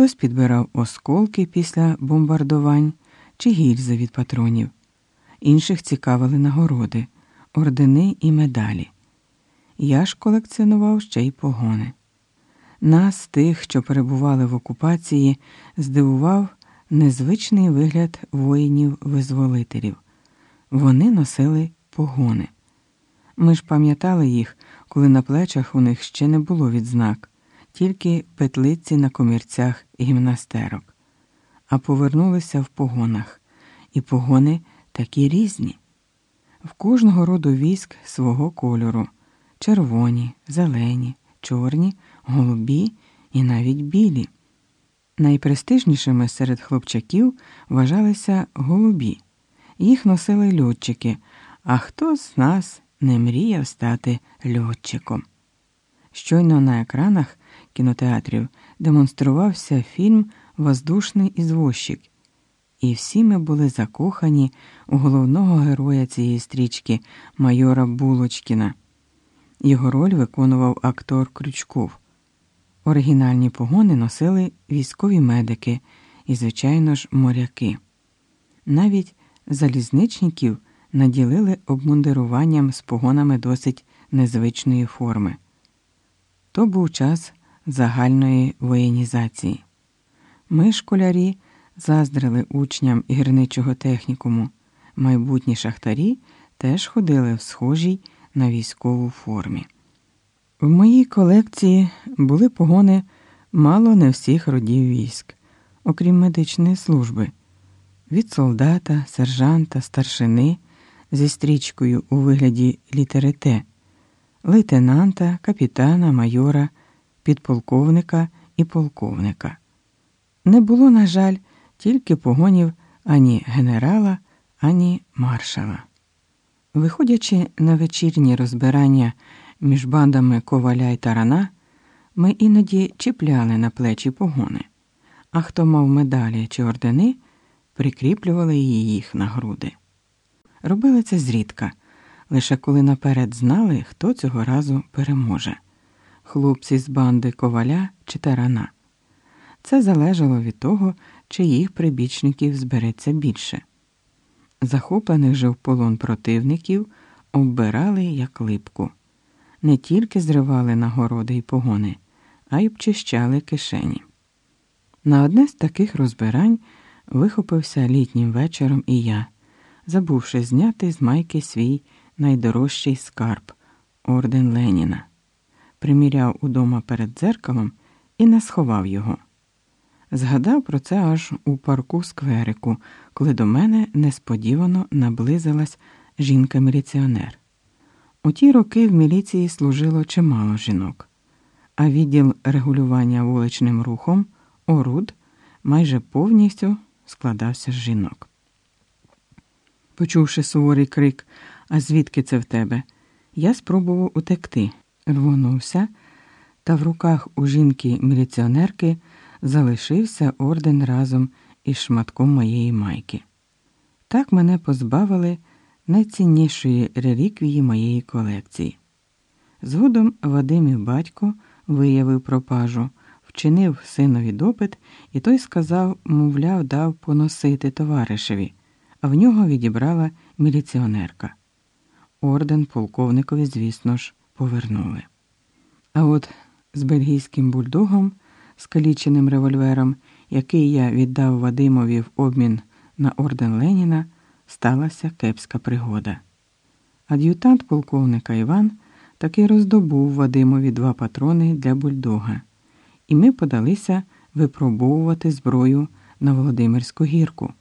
Хтось підбирав осколки після бомбардувань чи гільзи від патронів, інших цікавили нагороди, ордени і медалі. Я ж колекціонував ще й погони. Нас, тих, що перебували в окупації, здивував незвичний вигляд воїнів-визволителів. Вони носили погони. Ми ж пам'ятали їх, коли на плечах у них ще не було відзнак, тільки петлиці на комірцях гімнастерок, а повернулися в погонах, і погони такі різні. В кожного роду військ свого кольору червоні, зелені, чорні, голубі і навіть білі. Найпрестижнішими серед хлопчаків вважалися голубі. Їх носили льотчики, а хто з нас не мріяв стати льотчиком. Щойно на екранах кінотеатрів демонструвався фільм Воздушний ізвозчик, і всі ми були закохані у головного героя цієї стрічки майора Булочкіна. Його роль виконував актор Крючков. Оригінальні погони носили військові медики і, звичайно ж, моряки. Навіть залізничників наділили обмундируванням з погонами досить незвичної форми. То був час загальної воєнізації. Ми, школярі, заздрили учням гірничого технікуму, майбутні шахтарі теж ходили в схожій на військову формі. В моїй колекції були погони мало не всіх родів військ, окрім медичної служби, від солдата, сержанта, старшини зі стрічкою у вигляді літери Т, лейтенанта, капітана, майора, підполковника і полковника. Не було, на жаль, тільки погонів ані генерала, ані маршала. Виходячи на вечірні розбирання між бандами коваля й тарана, ми іноді чіпляли на плечі погони, а хто мав медалі чи ордени, прикріплювали їх на груди. Робили це зрідка, лише коли наперед знали, хто цього разу переможе хлопці з банди коваля чи тарана. Це залежало від того, чи їх прибічників збереться більше. Захоплених же в полон противників оббирали як липку, не тільки зривали нагороди й погони, а й обчищали кишені. На одне з таких розбирань вихопився літнім вечором і я, забувши зняти з майки свій найдорожчий скарб орден Леніна, приміряв удома перед дзеркалом і не сховав його. Згадав про це аж у парку скверику, коли до мене несподівано наблизилась жінка-міліціонер. У ті роки в міліції служило чимало жінок, а відділ регулювання вуличним рухом оруд майже повністю складався з жінок. Почувши суворий крик, а звідки це в тебе, я спробував утекти, рвонувся, та в руках у жінки-міліціонерки залишився орден разом із шматком моєї майки. Так мене позбавили найціннішої реліквії моєї колекції. Згодом Вадимів батько виявив пропажу, вчинив синові допит, і той сказав, мовляв, дав поносити товаришеві, а в нього відібрала міліціонерка. Орден полковникові, звісно ж, повернули. А от з бельгійським бульдогом скаліченим револьвером, який я віддав Вадимові в обмін на орден Леніна, сталася кепська пригода. Ад'ютант полковника Іван таки роздобув Вадимові два патрони для бульдога, і ми подалися випробовувати зброю на Володимирську гірку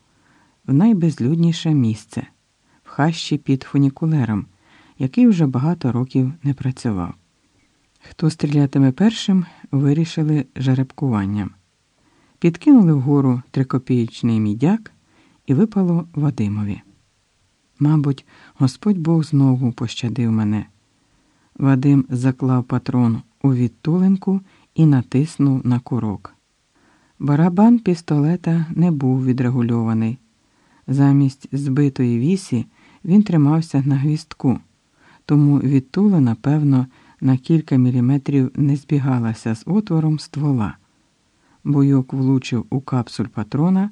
в найбезлюдніше місце в хащі під фунікулером, який вже багато років не працював. Хто стрілятиме першим, вирішили жеребкуванням. Підкинули вгору трикопієчний мідяк і випало Вадимові. Мабуть, Господь Бог знову пощадив мене. Вадим заклав патрон у відтулинку і натиснув на курок. Барабан пістолета не був відрегульований. Замість збитої вісі він тримався на гвістку, тому відтула, напевно, на кілька міліметрів не збігалася з отвором ствола. бойок влучив у капсуль патрона,